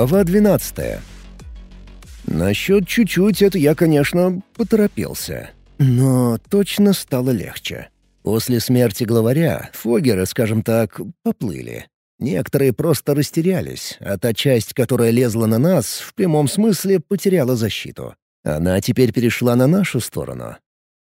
Глава 12. Насчет чуть-чуть это я, конечно, поторопился. Но точно стало легче. После смерти главаря фогеры, скажем так, поплыли. Некоторые просто растерялись, а та часть, которая лезла на нас, в прямом смысле потеряла защиту. Она теперь перешла на нашу сторону.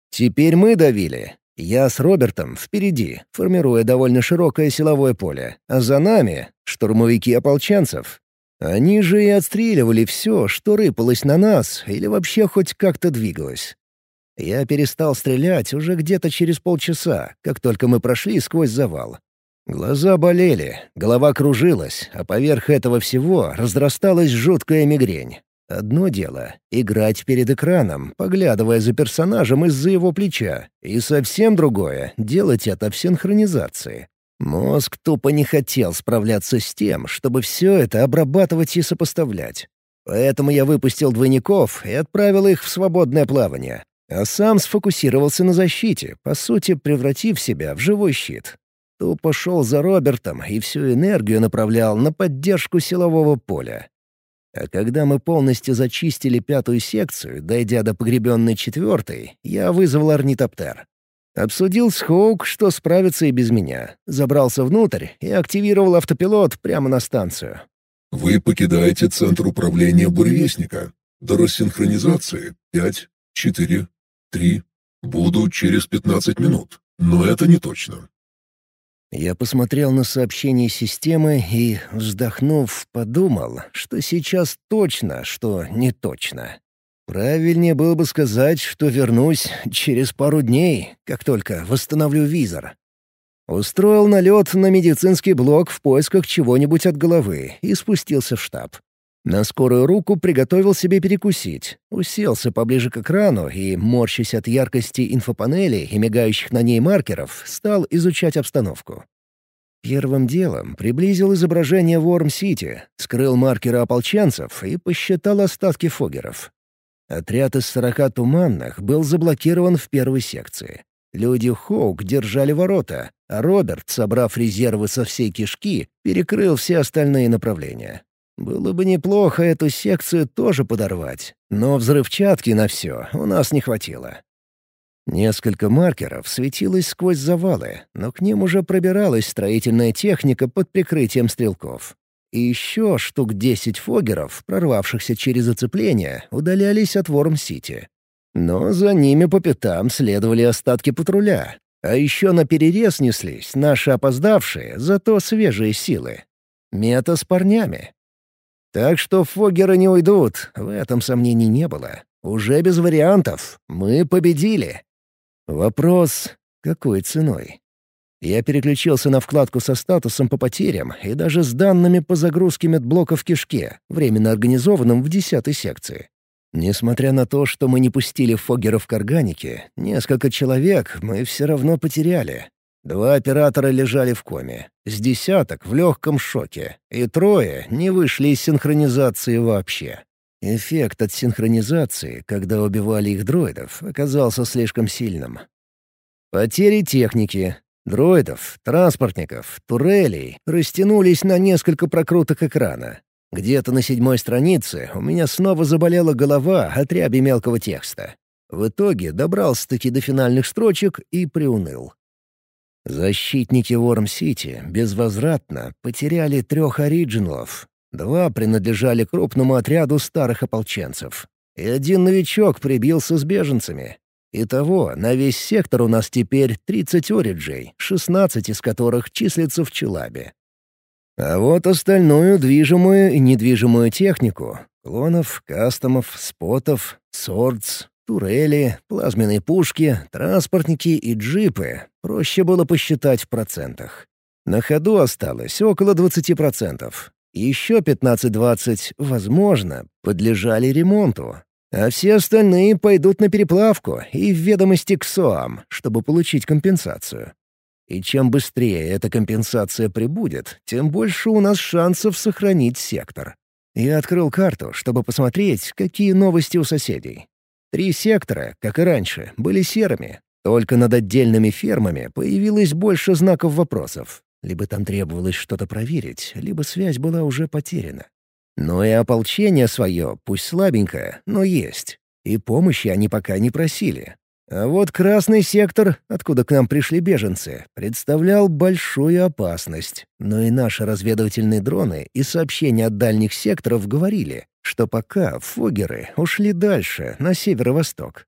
Теперь мы давили. Я с Робертом впереди, формируя довольно широкое силовое поле, а за нами — штурмовики ополченцев. Они же и отстреливали все, что рыпалось на нас или вообще хоть как-то двигалось. Я перестал стрелять уже где-то через полчаса, как только мы прошли сквозь завал. Глаза болели, голова кружилась, а поверх этого всего разрасталась жуткая мигрень. Одно дело — играть перед экраном, поглядывая за персонажем из-за его плеча, и совсем другое — делать это в синхронизации. Мозг тупо не хотел справляться с тем, чтобы все это обрабатывать и сопоставлять. Поэтому я выпустил двойников и отправил их в свободное плавание, а сам сфокусировался на защите, по сути превратив себя в живой щит. Тупо шел за Робертом и всю энергию направлял на поддержку силового поля. А когда мы полностью зачистили пятую секцию, дойдя до погребенной четвертой, я вызвал орнитоптер. Обсудил с Хоук, что справится и без меня. Забрался внутрь и активировал автопилот прямо на станцию. Вы покидаете центр управления буревестника. До рассинхронизации — пять, четыре, три. Буду через пятнадцать минут. Но это не точно. Я посмотрел на сообщение системы и, вздохнув, подумал, что сейчас точно, что не точно. Правильнее было бы сказать, что вернусь через пару дней, как только восстановлю визор. Устроил налет на медицинский блок в поисках чего-нибудь от головы и спустился в штаб. На скорую руку приготовил себе перекусить, уселся поближе к экрану и, морщась от яркости инфопанели и мигающих на ней маркеров, стал изучать обстановку. Первым делом приблизил изображение Ворм-Сити, скрыл маркеры ополченцев и посчитал остатки фогеров. Отряд из сорока туманных был заблокирован в первой секции. Люди Хоук держали ворота, а Роберт, собрав резервы со всей кишки, перекрыл все остальные направления. Было бы неплохо эту секцию тоже подорвать, но взрывчатки на все у нас не хватило. Несколько маркеров светилось сквозь завалы, но к ним уже пробиралась строительная техника под прикрытием стрелков. И еще штук десять фогеров, прорвавшихся через оцепление, удалялись от Ворм-Сити. Но за ними по пятам следовали остатки патруля. А еще на перерез неслись наши опоздавшие, зато свежие силы. Мета с парнями. Так что фогеры не уйдут, в этом сомнений не было. Уже без вариантов. Мы победили. Вопрос — какой ценой? Я переключился на вкладку со статусом по потерям и даже с данными по загрузке медблока в кишке, временно организованным в десятой секции. Несмотря на то, что мы не пустили фогеров к органике, несколько человек мы все равно потеряли. Два оператора лежали в коме, с десяток в легком шоке, и трое не вышли из синхронизации вообще. Эффект от синхронизации, когда убивали их дроидов, оказался слишком сильным. Потери техники, дроидов, транспортников, турелей растянулись на несколько прокруток экрана. Где-то на седьмой странице у меня снова заболела голова от ряби мелкого текста. В итоге добрался-таки до финальных строчек и приуныл. Защитники Уорм-Сити безвозвратно потеряли трех оригиналов. Два принадлежали крупному отряду старых ополченцев. И один новичок прибился с беженцами. Итого, на весь сектор у нас теперь 30 ориджей, 16 из которых числятся в Челабе. А вот остальную движимую и недвижимую технику — клонов, кастомов, спотов, сордс, Турели, плазменные пушки, транспортники и джипы проще было посчитать в процентах. На ходу осталось около 20%. Еще 15-20, возможно, подлежали ремонту. А все остальные пойдут на переплавку и в ведомости к СОАМ, чтобы получить компенсацию. И чем быстрее эта компенсация прибудет, тем больше у нас шансов сохранить сектор. Я открыл карту, чтобы посмотреть, какие новости у соседей. Три сектора, как и раньше, были серыми. Только над отдельными фермами появилось больше знаков вопросов. Либо там требовалось что-то проверить, либо связь была уже потеряна. Но и ополчение свое, пусть слабенькое, но есть. И помощи они пока не просили. А вот красный сектор, откуда к нам пришли беженцы, представлял большую опасность. Но и наши разведывательные дроны и сообщения от дальних секторов говорили, что пока фогеры ушли дальше, на северо-восток.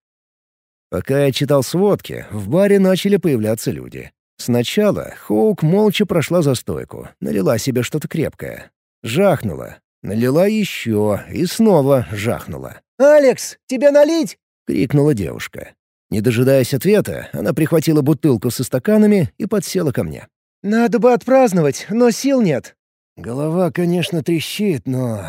Пока я читал сводки, в баре начали появляться люди. Сначала Хоук молча прошла за стойку, налила себе что-то крепкое. Жахнула. Налила еще и снова жахнула. «Алекс, тебе налить?» — крикнула девушка. Не дожидаясь ответа, она прихватила бутылку со стаканами и подсела ко мне. «Надо бы отпраздновать, но сил нет». «Голова, конечно, трещит, но...»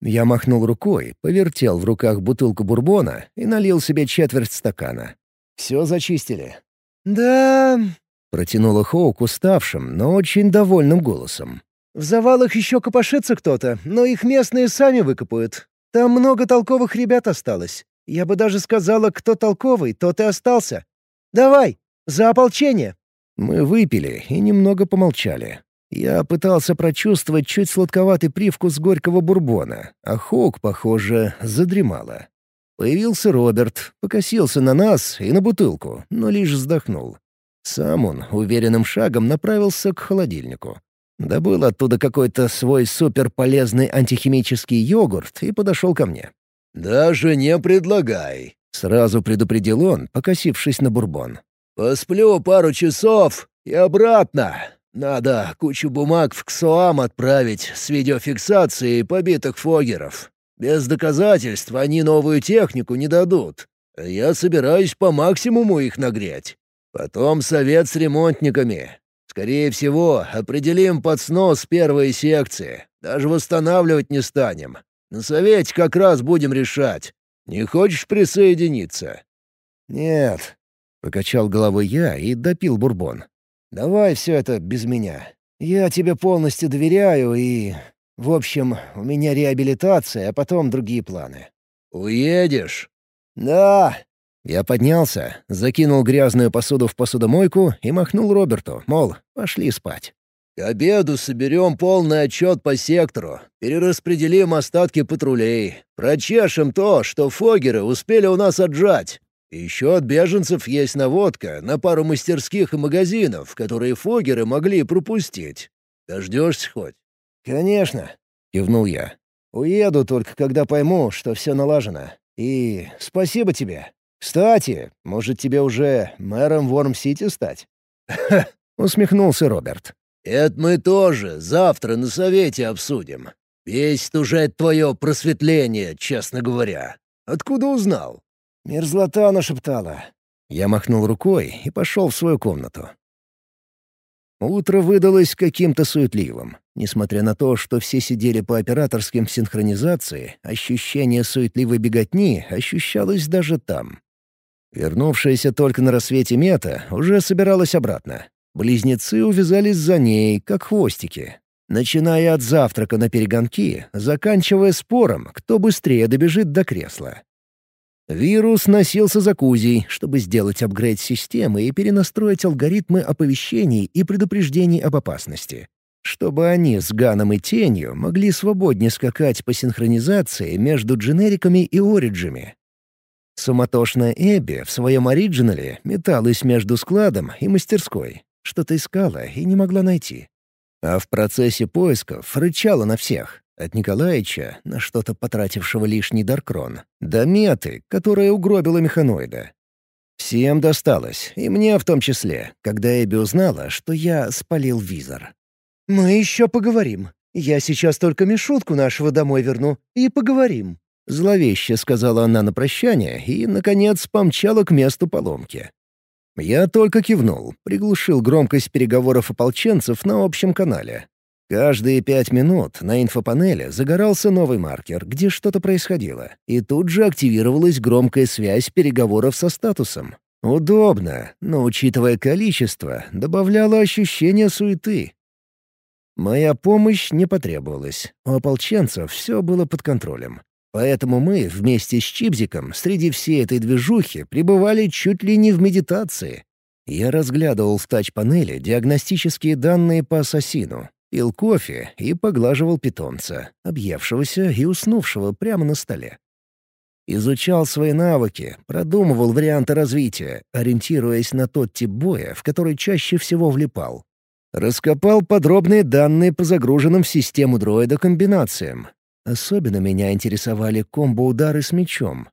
Я махнул рукой, повертел в руках бутылку бурбона и налил себе четверть стакана. «Все зачистили?» «Да...» — протянула Хоук уставшим, но очень довольным голосом. «В завалах еще копошится кто-то, но их местные сами выкопают. Там много толковых ребят осталось. Я бы даже сказала, кто толковый, тот и остался. Давай, за ополчение!» Мы выпили и немного помолчали. Я пытался прочувствовать чуть сладковатый привкус горького бурбона, а Хоук, похоже, задремала. Появился Роберт, покосился на нас и на бутылку, но лишь вздохнул. Сам он уверенным шагом направился к холодильнику. Добыл оттуда какой-то свой суперполезный антихимический йогурт и подошел ко мне. «Даже не предлагай», — сразу предупредил он, покосившись на бурбон. «Посплю пару часов и обратно. Надо кучу бумаг в КСОАМ отправить с видеофиксацией побитых фогеров. Без доказательств они новую технику не дадут. Я собираюсь по максимуму их нагреть. Потом совет с ремонтниками. Скорее всего, определим под снос первой секции. Даже восстанавливать не станем. На совете как раз будем решать. Не хочешь присоединиться?» «Нет», — покачал головой я и допил бурбон. «Давай все это без меня. Я тебе полностью доверяю и... В общем, у меня реабилитация, а потом другие планы». «Уедешь?» «Да». Я поднялся, закинул грязную посуду в посудомойку и махнул Роберту, мол, пошли спать. К обеду соберем полный отчет по сектору, перераспределим остатки патрулей, прочешем то, что фогеры успели у нас отжать. Еще от беженцев есть наводка на пару мастерских и магазинов, которые фогеры могли пропустить. Дождешься хоть?» «Конечно», — кивнул я. «Уеду только, когда пойму, что все налажено. И спасибо тебе. Кстати, может, тебе уже мэром Ворм-Сити стать?» усмехнулся Роберт. «Это мы тоже завтра на совете обсудим. Весь уже твое просветление, честно говоря. Откуда узнал?» «Мерзлота нашептала». Я махнул рукой и пошел в свою комнату. Утро выдалось каким-то суетливым. Несмотря на то, что все сидели по операторским в синхронизации, ощущение суетливой беготни ощущалось даже там. Вернувшаяся только на рассвете мета уже собиралась обратно. Близнецы увязались за ней, как хвостики. Начиная от завтрака на перегонки, заканчивая спором, кто быстрее добежит до кресла. Вирус носился за Кузей, чтобы сделать апгрейд системы и перенастроить алгоритмы оповещений и предупреждений об опасности. Чтобы они с Ганом и Тенью могли свободнее скакать по синхронизации между дженериками и ориджами. Суматошная Эбби в своем оригинале металась между складом и мастерской. Что-то искала и не могла найти. А в процессе поисков рычала на всех. От Николаевича, на что-то потратившего лишний даркрон, до Меты, которая угробила механоида. Всем досталось, и мне в том числе, когда Эбби узнала, что я спалил визор. «Мы еще поговорим. Я сейчас только Мишутку нашего домой верну, и поговорим», — зловеще сказала она на прощание и, наконец, помчала к месту поломки. Я только кивнул, приглушил громкость переговоров ополченцев на общем канале. Каждые пять минут на инфопанели загорался новый маркер, где что-то происходило, и тут же активировалась громкая связь переговоров со статусом. Удобно, но, учитывая количество, добавляло ощущение суеты. Моя помощь не потребовалась. У ополченцев все было под контролем. Поэтому мы вместе с Чипзиком среди всей этой движухи пребывали чуть ли не в медитации. Я разглядывал в тач-панели диагностические данные по ассасину. пил кофе и поглаживал питомца, объевшегося и уснувшего прямо на столе. Изучал свои навыки, продумывал варианты развития, ориентируясь на тот тип боя, в который чаще всего влипал. Раскопал подробные данные по загруженным в систему дроида комбинациям. Особенно меня интересовали комбо-удары с мечом.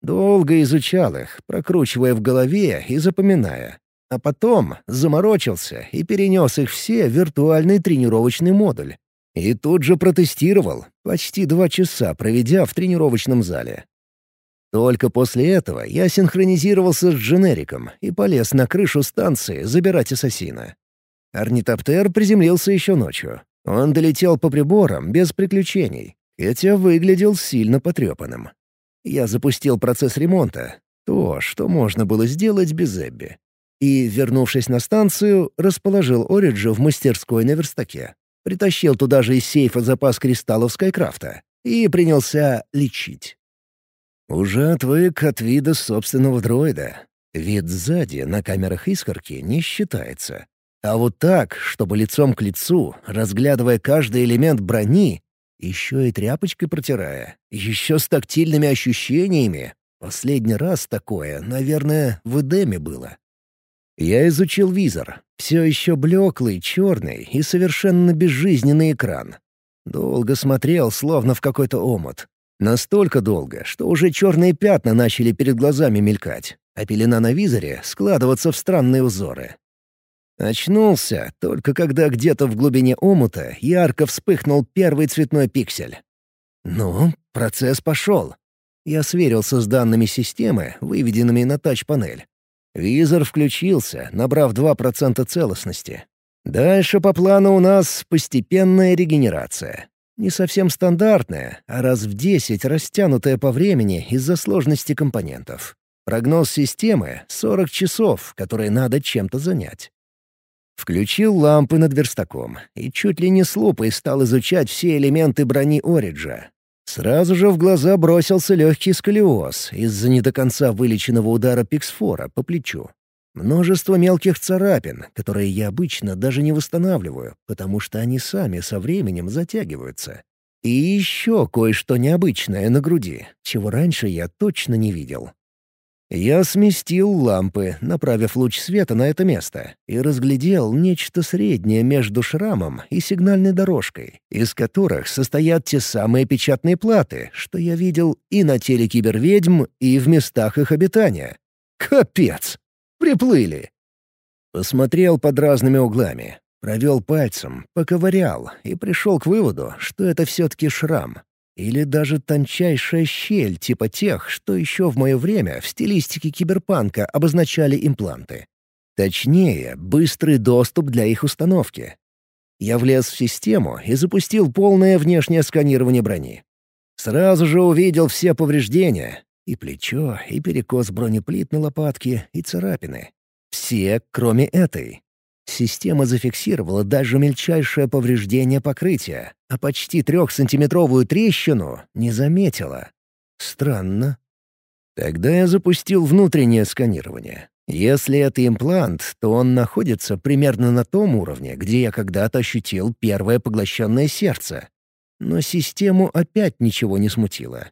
Долго изучал их, прокручивая в голове и запоминая. А потом заморочился и перенес их все в виртуальный тренировочный модуль. И тут же протестировал, почти два часа проведя в тренировочном зале. Только после этого я синхронизировался с дженериком и полез на крышу станции забирать ассасина. Орнитоптер приземлился еще ночью. Он долетел по приборам без приключений, хотя выглядел сильно потрепанным. Я запустил процесс ремонта, то, что можно было сделать без Эбби и, вернувшись на станцию, расположил Ориджа в мастерской на верстаке. Притащил туда же из сейфа запас кристаллов Скайкрафта и принялся лечить. Уже отвык от вида собственного дроида. Вид сзади на камерах искорки не считается. А вот так, чтобы лицом к лицу, разглядывая каждый элемент брони, еще и тряпочкой протирая, еще с тактильными ощущениями. Последний раз такое, наверное, в Эдеме было. Я изучил визор. Все еще блеклый, черный и совершенно безжизненный экран. Долго смотрел, словно в какой-то омут. Настолько долго, что уже черные пятна начали перед глазами мелькать, а пелена на визоре складываться в странные узоры. Очнулся, только когда где-то в глубине омута ярко вспыхнул первый цветной пиксель. Ну, процесс пошел. Я сверился с данными системы, выведенными на тач-панель. Визор включился, набрав 2% целостности. Дальше по плану у нас постепенная регенерация. Не совсем стандартная, а раз в 10 растянутая по времени из-за сложности компонентов. Прогноз системы — 40 часов, которые надо чем-то занять. Включил лампы над верстаком и чуть ли не с лупой стал изучать все элементы брони Ориджа, Сразу же в глаза бросился легкий сколиоз из-за не до конца вылеченного удара пиксфора по плечу. Множество мелких царапин, которые я обычно даже не восстанавливаю, потому что они сами со временем затягиваются. И еще кое-что необычное на груди, чего раньше я точно не видел. Я сместил лампы, направив луч света на это место, и разглядел нечто среднее между шрамом и сигнальной дорожкой, из которых состоят те самые печатные платы, что я видел и на теле киберведьм, и в местах их обитания. Капец! Приплыли! Посмотрел под разными углами, провел пальцем, поковырял и пришел к выводу, что это все-таки шрам, или даже тончайшая щель типа тех, что еще в мое время в стилистике киберпанка обозначали импланты. Точнее, быстрый доступ для их установки. Я влез в систему и запустил полное внешнее сканирование брони. Сразу же увидел все повреждения — и плечо, и перекос бронеплит на лопатке, и царапины. Все, кроме этой. Система зафиксировала даже мельчайшее повреждение покрытия, а почти трехсантиметровую трещину не заметила. Странно. Тогда я запустил внутреннее сканирование. Если это имплант, то он находится примерно на том уровне, где я когда-то ощутил первое поглощенное сердце. Но систему опять ничего не смутило.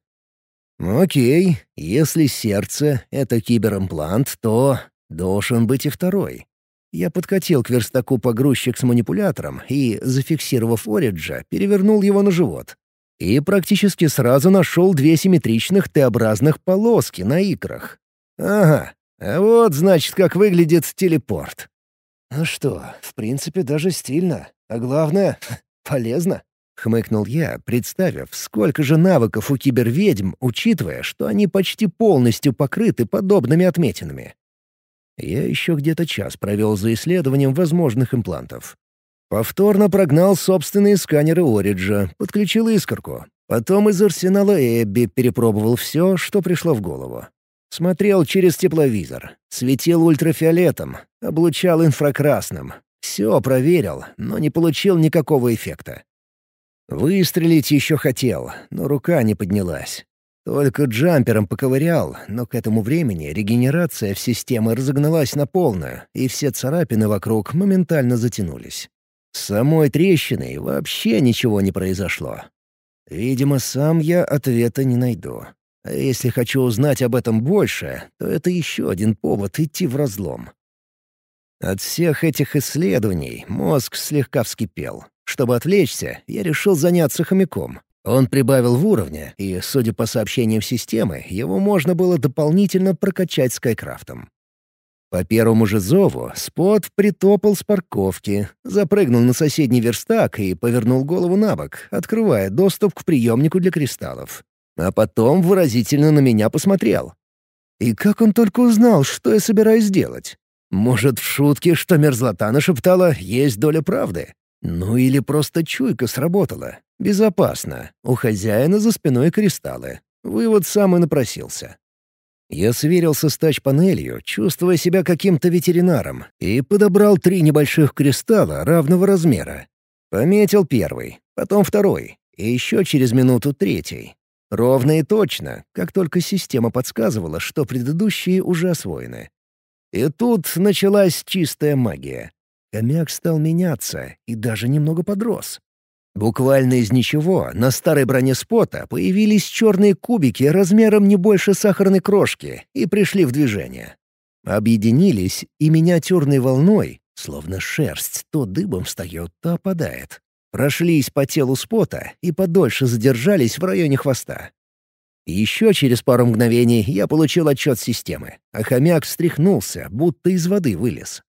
Окей, если сердце — это киберимплант, то должен быть и второй. Я подкатил к верстаку погрузчик с манипулятором и, зафиксировав Ориджа, перевернул его на живот. И практически сразу нашел две симметричных Т-образных полоски на икрах. Ага, а вот, значит, как выглядит телепорт. «Ну что, в принципе, даже стильно. А главное — полезно», — хмыкнул я, представив, сколько же навыков у киберведьм, учитывая, что они почти полностью покрыты подобными отметинами. Я еще где-то час провел за исследованием возможных имплантов. Повторно прогнал собственные сканеры Ориджа, подключил искорку. Потом из арсенала Эбби перепробовал все, что пришло в голову. Смотрел через тепловизор, светил ультрафиолетом, облучал инфракрасным. Все проверил, но не получил никакого эффекта. Выстрелить еще хотел, но рука не поднялась. Только джампером поковырял, но к этому времени регенерация в системе разогналась на полную, и все царапины вокруг моментально затянулись. С самой трещиной вообще ничего не произошло. Видимо, сам я ответа не найду. А если хочу узнать об этом больше, то это еще один повод идти в разлом. От всех этих исследований мозг слегка вскипел. Чтобы отвлечься, я решил заняться хомяком. Он прибавил в уровне, и, судя по сообщениям системы, его можно было дополнительно прокачать скайкрафтом. По первому же зову Спот притопал с парковки, запрыгнул на соседний верстак и повернул голову на бок, открывая доступ к приемнику для кристаллов. А потом выразительно на меня посмотрел. И как он только узнал, что я собираюсь делать? Может, в шутке, что мерзлота нашептала, есть доля правды? Ну или просто чуйка сработала. Безопасно. У хозяина за спиной кристаллы. Вывод сам и напросился. Я сверился с тач-панелью, чувствуя себя каким-то ветеринаром, и подобрал три небольших кристалла равного размера. Пометил первый, потом второй, и еще через минуту третий. Ровно и точно, как только система подсказывала, что предыдущие уже освоены. И тут началась чистая магия. Хомяк стал меняться и даже немного подрос. Буквально из ничего на старой броне спота появились черные кубики размером не больше сахарной крошки и пришли в движение. Объединились и миниатюрной волной, словно шерсть то дыбом встает, то опадает. Прошлись по телу спота и подольше задержались в районе хвоста. Еще через пару мгновений я получил отчет системы, а хомяк встряхнулся, будто из воды вылез.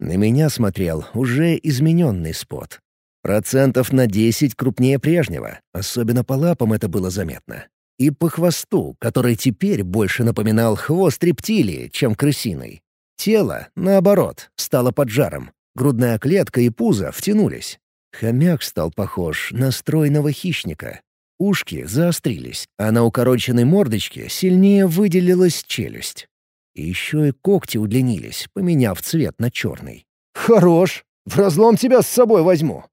На меня смотрел уже измененный спот. Процентов на 10 крупнее прежнего, особенно по лапам это было заметно. И по хвосту, который теперь больше напоминал хвост рептилии, чем крысиной. Тело, наоборот, стало поджаром. Грудная клетка и пузо втянулись. Хомяк стал похож на стройного хищника. Ушки заострились, а на укороченной мордочке сильнее выделилась челюсть. И еще и когти удлинились, поменяв цвет на черный. «Хорош! В разлом тебя с собой возьму!»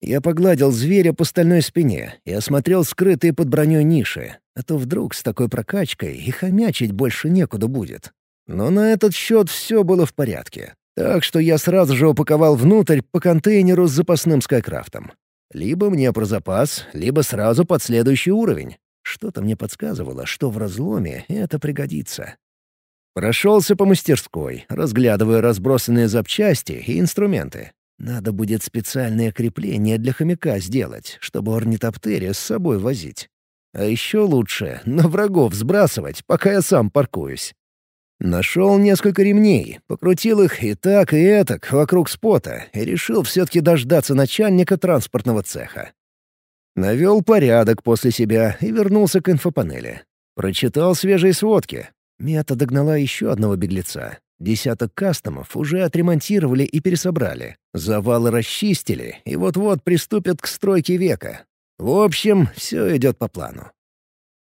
Я погладил зверя по стальной спине и осмотрел скрытые под броней ниши, а то вдруг с такой прокачкой и хомячить больше некуда будет. Но на этот счет все было в порядке. Так что я сразу же упаковал внутрь по контейнеру с запасным скайкрафтом. Либо мне про запас, либо сразу под следующий уровень. Что-то мне подсказывало, что в разломе это пригодится. Прошелся по мастерской, разглядывая разбросанные запчасти и инструменты. Надо будет специальное крепление для хомяка сделать, чтобы орнитоптерия с собой возить. А еще лучше на врагов сбрасывать, пока я сам паркуюсь. Нашел несколько ремней, покрутил их и так, и этак вокруг спота и решил все-таки дождаться начальника транспортного цеха. Навел порядок после себя и вернулся к инфопанели. Прочитал свежие сводки. Мета догнала еще одного беглеца. Десяток кастомов уже отремонтировали и пересобрали. Завалы расчистили и вот-вот приступят к стройке века. В общем, все идет по плану.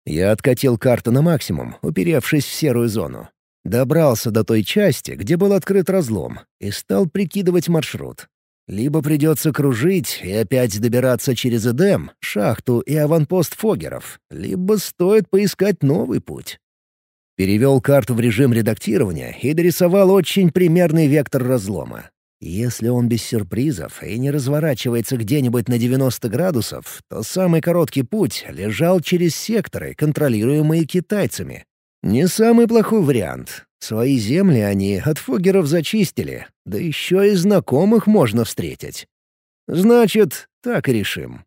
Я откатил карту на максимум, уперевшись в серую зону. Добрался до той части, где был открыт разлом, и стал прикидывать маршрут. Либо придется кружить и опять добираться через Эдем, шахту и аванпост Фогеров, либо стоит поискать новый путь. Перевел карту в режим редактирования и дорисовал очень примерный вектор разлома. Если он без сюрпризов и не разворачивается где-нибудь на 90 градусов, то самый короткий путь лежал через секторы, контролируемые китайцами. Не самый плохой вариант. Свои земли они от фогеров зачистили, да еще и знакомых можно встретить. Значит, так и решим.